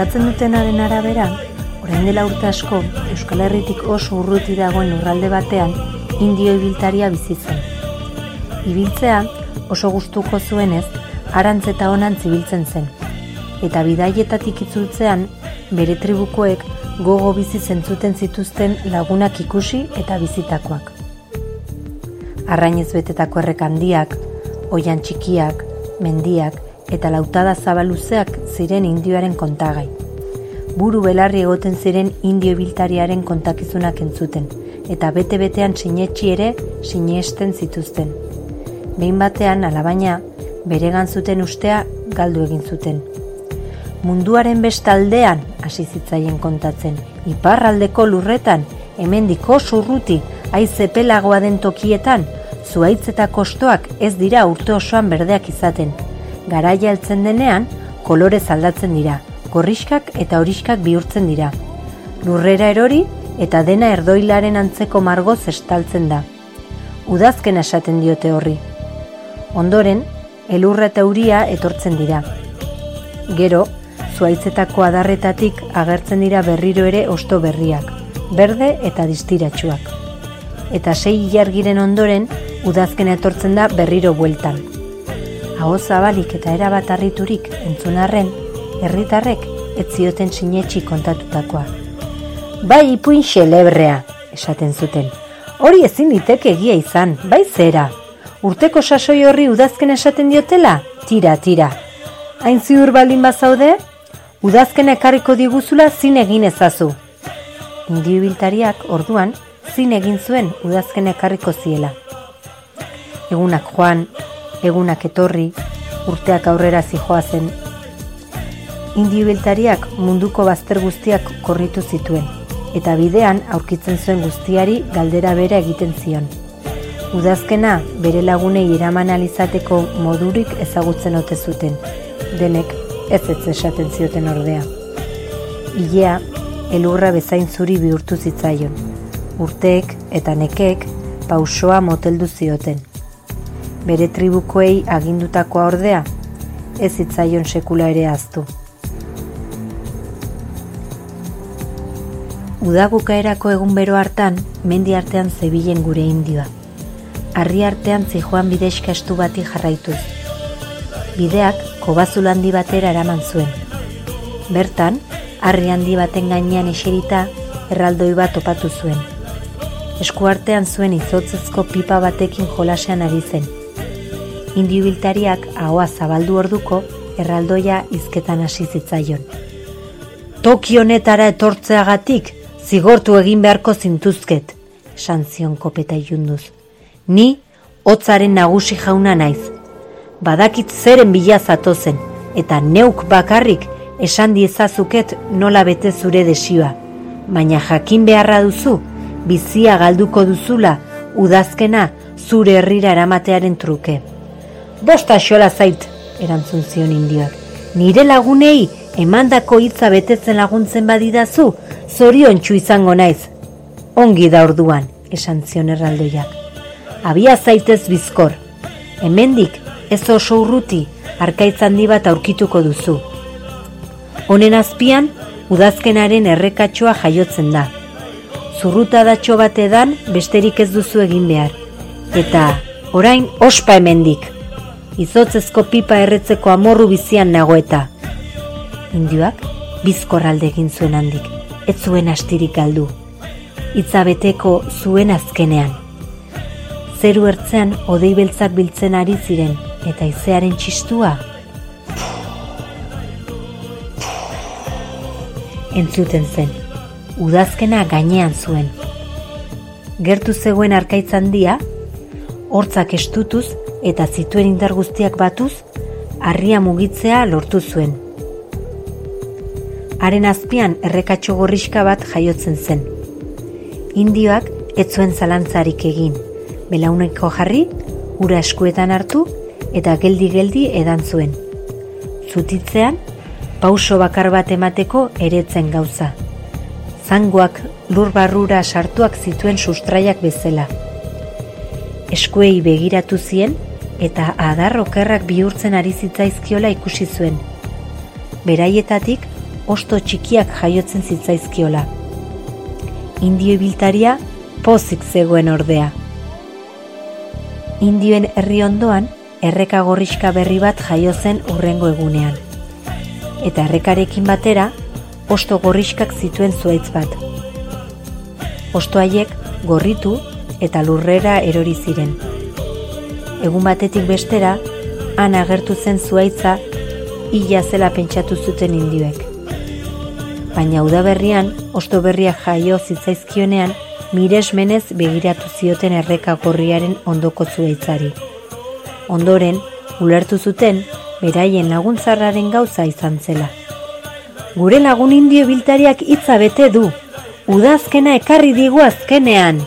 kontatzen dutenaren arabera, orain dela urte asko, Euskal Herritik oso urruti dagoen lurralde batean, indio ibiltaria bizi zen. Ibiltzea oso gustuko zuenez, arantz eta honan zibiltzen zen. Eta bidaietatik itzultzean, bere tribukoek gogo bizi zentzuten zituzten lagunak ikusi eta bizitakoak. Arrainez betetako errek handiak, oian txikiak, mendiak eta lautada zabaluzeak ziren indioaren kontagai. Buru belarri egoten ziren indio biltariaren kontakizunak entzuten, eta bete-betean sinetxi ere sinesten zituzten. Behin batean, alabaina, beregan zuten ustea galdu egin zuten. Munduaren bestaldean hasi zitzaien kontatzen, iparraldeko lurretan, hemendiko surruti, aize pelagoa den tokietan, zuaitz eta kostoak ez dira urte osoan berdeak izaten. Garaia heltzen denean, kolore aldatzen dira, gorriskak eta horiskak bihurtzen dira. Lurrera erori eta dena erdoilaren antzeko margoz estaltzen da. Udazken esaten diote horri. Ondoren, elurra eta uria etortzen dira. Gero, zuaitzetako adarretatik agertzen dira berriro ere osto berriak, berde eta distiratsuak. Eta sei jargiren ondoren, udazken etortzen da berriro bueltan. Aho zabalik eta erabat harriturik entzunarren, herritarrek ez zioten sinetxi kontatutakoa. Bai ipuin xelebrea, esaten zuten. Hori ezin diteke egia izan, bai zera, urteko sasoi horri udazken esaten diotela? Tira, tira. Hain ziur baldin bazaude? Udazken ekarriko diguzula zin egin ezazu. Indio biltariak orduan zin egin zuen udazken ekarriko ziela. Egunak joan, egunak etorri, urteak aurrera zijoa zen. Indio biltariak munduko bazter guztiak korritu zituen, eta bidean aurkitzen zuen guztiari galdera bera egiten zion. Udazkena bere lagunei eraman alizateko modurik ezagutzen ote zuten. Denek ez ez esaten zioten ordea. Ilea, elurra bezain zuri bihurtu zitzaion. Urteek eta nekek pausoa moteldu zioten. Bere tribukoei agindutakoa ordea, ez zitzaion sekula ere aztu. Udagukaerako egun bero hartan, mendi artean zebilen gure indioa harri artean zijoan bidezka estu bati jarraituz. Bideak kobazul handi batera eraman zuen. Bertan, harri handi baten gainean eserita erraldoi bat topatu zuen. Esku artean zuen izotzezko pipa batekin jolasean ari zen. Indiubiltariak ahoa zabaldu orduko erraldoia izketan hasi zitzaion. Toki honetara etortzeagatik zigortu egin beharko zintuzket, santzion kopeta ilunduz ni hotzaren nagusi jauna naiz. Badakit zeren bila zatozen, eta neuk bakarrik esan diezazuket nola bete zure desioa. Baina jakin beharra duzu, bizia galduko duzula, udazkena zure herrira eramatearen truke. Bosta xola zait, erantzun zion indioak. Nire lagunei emandako hitza betetzen laguntzen badidazu, zorion izango naiz. Ongi da orduan, esan zion erraldoiak abia zaitez bizkor. Hemendik ez oso urruti arkaitz handi bat aurkituko duzu. Honen azpian udazkenaren errekatxoa jaiotzen da. Zurruta datxo bat edan besterik ez duzu egin behar. Eta orain ospa hemendik. Izotzezko pipa erretzeko amorru bizian nago eta. Indioak bizkorralde egin zuen handik. Ez zuen astirik galdu. Itzabeteko zuen azkenean zeru ertzean odei beltzak biltzen ari ziren, eta izearen txistua. Entzuten zen, udazkena gainean zuen. Gertu zegoen arkaitzan dia, hortzak estutuz eta zituen indar guztiak batuz, harria mugitzea lortu zuen. Haren azpian errekatxo gorriska bat jaiotzen zen. Indioak ez zuen zalantzarik egin, belauneko jarri, ura eskuetan hartu eta geldi-geldi edan zuen. Zutitzean, pauso bakar bat emateko eretzen gauza. Zangoak lur barrura sartuak zituen sustraiak bezala. Eskuei begiratu zien eta adar okerrak bihurtzen ari zitzaizkiola ikusi zuen. Beraietatik osto txikiak jaiotzen zitzaizkiola. Indio ibiltaria pozik zegoen ordea. Indioen herri ondoan, erreka gorriska berri bat jaio zen urrengo egunean. Eta errekarekin batera, osto gorriskak zituen zuaitz bat. Osto haiek gorritu eta lurrera erori ziren. Egun batetik bestera, han agertu zen zuaitza ila zela pentsatu zuten indioek. Baina udaberrian, osto berriak jaio zitzaizkionean, miresmenez begiratu zioten erreka gorriaren ondoko zuaitzari. Ondoren, ulertu zuten, beraien laguntzarraren gauza izan zela. Gure lagun indio biltariak hitza bete du, udazkena ekarri digu azkenean.